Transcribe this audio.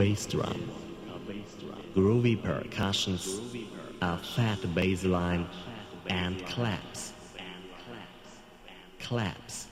bass drum, groovy percussions, a fat bass line, and claps. Claps.